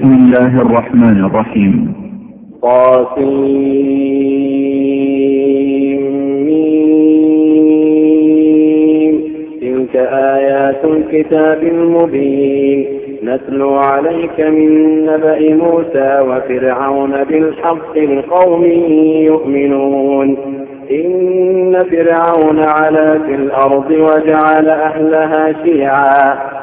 بسم الله الرحمن الرحيم. طاسيم تلك آيات الكتاب المبين. نتلو عليك من نبأ موسى وفرعون بالحق لقوم يؤمنون. إن فرعون علا في الأرض وجعل أهلها شيعا.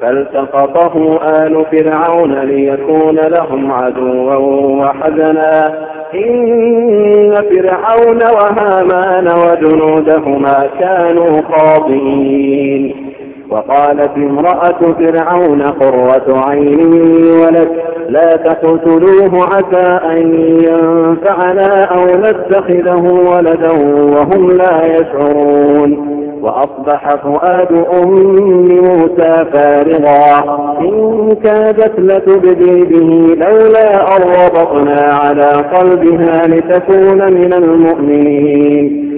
فالتقطه آل فرعون ليكون لهم عدوا وحزنا إن فرعون وهامان وجنودهما كانوا خاطئين وقالت امرأة فرعون قرة عين ولك لا تقتلوه عسى أن ينفعنا أو نتخذه ولدا وهم لا يشعرون وأصبح فؤاد أم موسى فارغا. إن كادت لتبدي به لولا أن ربطنا على قلبها لتكون من المؤمنين.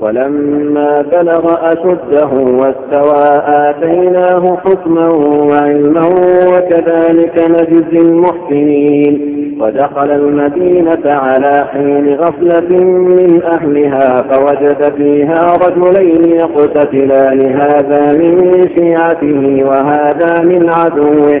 ولما بلغ أشده واستوى آتيناه حكما وعلما وكذلك نجزي المحسنين. ودخل المدينة على حين غفلة من أهلها فوجد فيها رجلين يقتتلان هذا من شيعته وهذا من عدوه.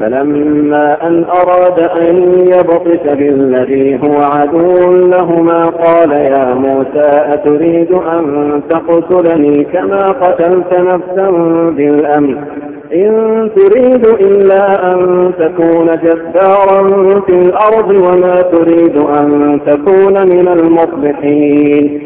فلما أن أراد أن يبطش بالذي هو عدو لهما قال يا موسى أتريد أن تقتلني كما قتلت نفسا بالأمس إن تريد إلا أن تكون جبارا في الأرض وما تريد أن تكون من المصلحين.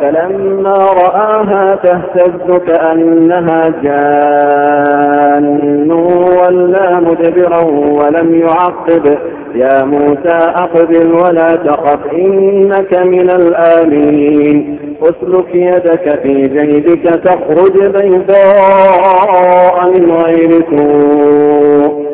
فلما رآها تهتز كأنها جان. ولا مدبرا ولم يعقب. يا موسى أقبل ولا تخف إنك من الآمين اسلك يدك في جيبك تخرج بيضاء من غير سوء.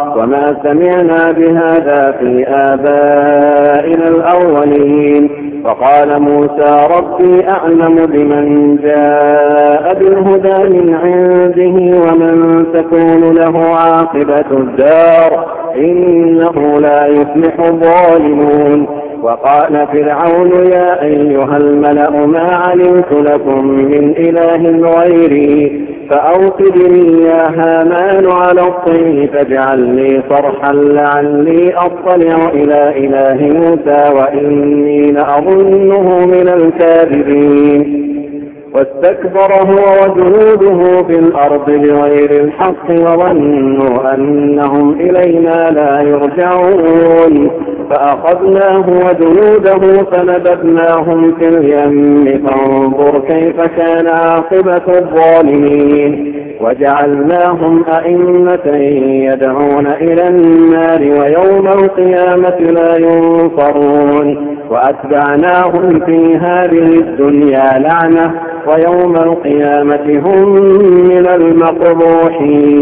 وما سمعنا بهذا في آبائنا الأولين. فقال موسى ربي أعلم بمن جاء بالهدى من عنده ومن تكون له عاقبة الدار. إنه لا يفلح الظالمون. وقال فرعون يا أيها الملأ ما علمت لكم من إله غيري؟ فأوقد لي يا هامان على الطين فاجعل لي صرحا لعلي أطلع إلى إله موسى وإني لأظنه من الكاذبين. واستكبر هو وجنوده في الأرض بغير الحق وظنوا أنهم إلينا لا يرجعون. فأخذناه وجنوده فنبذناهم في اليم. فانظر كيف كان عاقبة الظالمين. وجعلناهم أئمة يدعون إلى النار ويوم القيامة لا ينصرون. وأتبعناهم في هذه الدنيا لعنة ويوم القيامة هم من المقبوحين.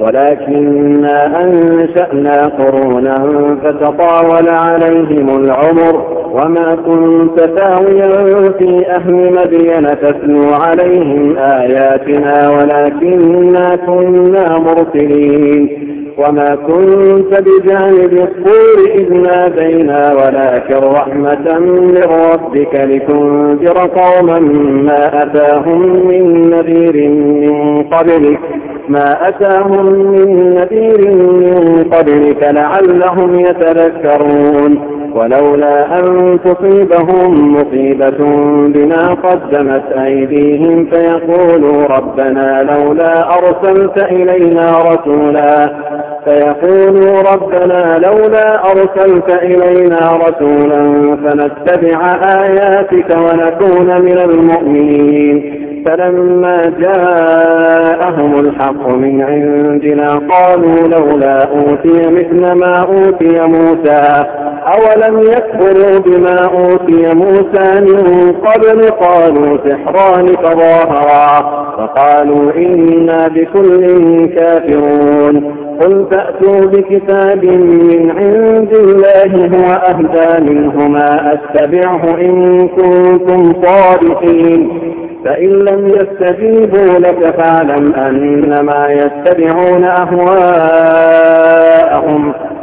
ولكنا أنشأنا قرونا فتطاول عليهم العمر وما كنت ثاويا في أهل مدين تتلو عليهم آياتنا ولكنا كنا مرسلين وما كنت بجانب الطور إذ نادينا ولكن رحمة من ربك لتنذر قوما ما أتاهم من نذير من قبلك ما أتاهم من نذير من قبلك لعلهم يتذكرون. ولولا أن تصيبهم مصيبة بما قدمت أيديهم فيقولوا ربنا لولا أرسلت إلينا رسولا. فيقولوا ربنا لولا أرسلت إلينا رسولا فنتبع آياتك ونكون من المؤمنين. فلما جاءهم الحق من عندنا قالوا لولا أوتي مثل ما أوتي موسى. أولم يكفروا بما أوتي موسى من قبل؟ قالوا سحران تظاهرا. وقالوا إنا بكل كافرون. قل فأتوا بكتاب من عند الله هو أهدى منهما أتبعه إن كنتم صادقين. فإن لم يستجيبوا لك فاعلم أنما يتبعون أهواءهم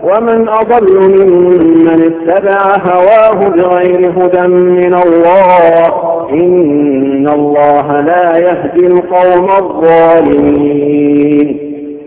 ومن أضل ممن اتبع هواه بغير هدى من الله إن الله لا يهدي القوم الظالمين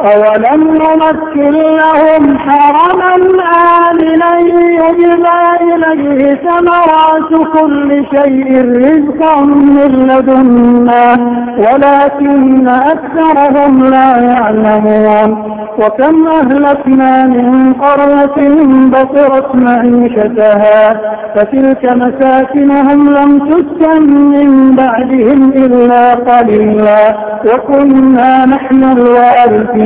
أولم نمكن لهم حرما آمنا يجبى إليه ثمرات كل شيء رزقا من لدنا ولكن أكثرهم لا يعلمون وكم أهلكنا من قرية بصرت معيشتها فتلك مساكنهم لم تسكن من بعدهم إلا قليلا وكنا نحن الوارثين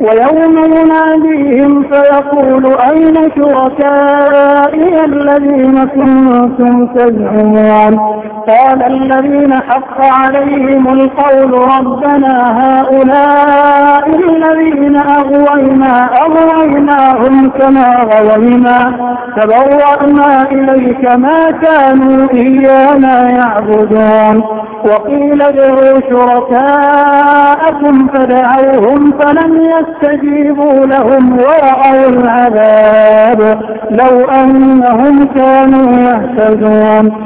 ويوم يناديهم فيقول أين شركائي الذين كنتم تزعمون؟ قال الذين حق عليهم القول ربنا هؤلاء الذين أغوينا أغويناهم كما غوينا تبرأنا إليك ما كانوا إيانا يعبدون. وقيل ادعوا شركاءكم فدعوهم فلم يستجيبوا لهم ورأوا العذاب. لو أنهم كانوا يهتدون.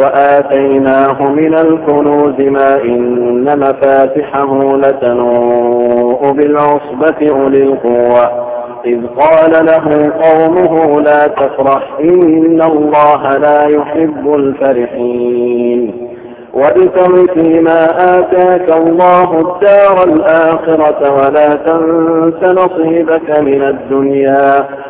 وآتيناه من الكنوز ما إن مفاتحه لتنوء بالعصبة أولي القوة. إذ قال له قومه لا تفرح إن الله لا يحب الفرحين. وابتغ فيما آتاك الله الدار الآخرة ولا تنس نصيبك من الدنيا.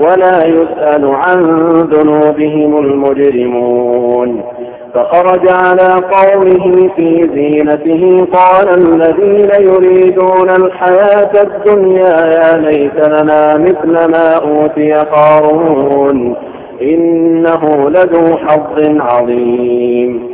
ولا يسأل عن ذنوبهم المجرمون. فخرج على قومه في زينته قال الذين يريدون الحياة الدنيا يا ليت لنا مثل ما أوتي قارون إنه لذو حظ عظيم.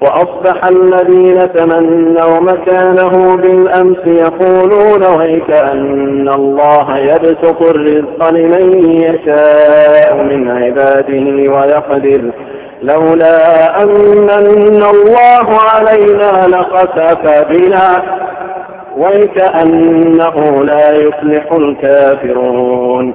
وأصبح الذين تمنوا مكانه بالأمس يقولون ويك أن الله يبسط الرزق لمن يشاء من عباده ويقدر. لولا أن الله علينا لخسف بنا وكأنه لا يفلح الكافرون.